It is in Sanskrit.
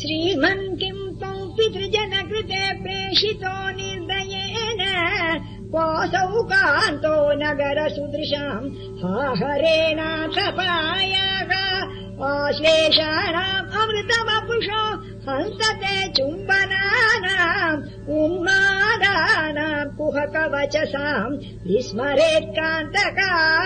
श्रीमन् किम् त्वम् पितृजन कृते प्रेषितो निर्दयेन। कोऽसौ कान्तो नगरसुदृशाम्। हा हरेण आश्लेषाणाम् अमृतवपुषो हंसते चुम्बनानाम्। उन्मादानाम् कुहकवचसाम्। विस्मरेत्कान्तका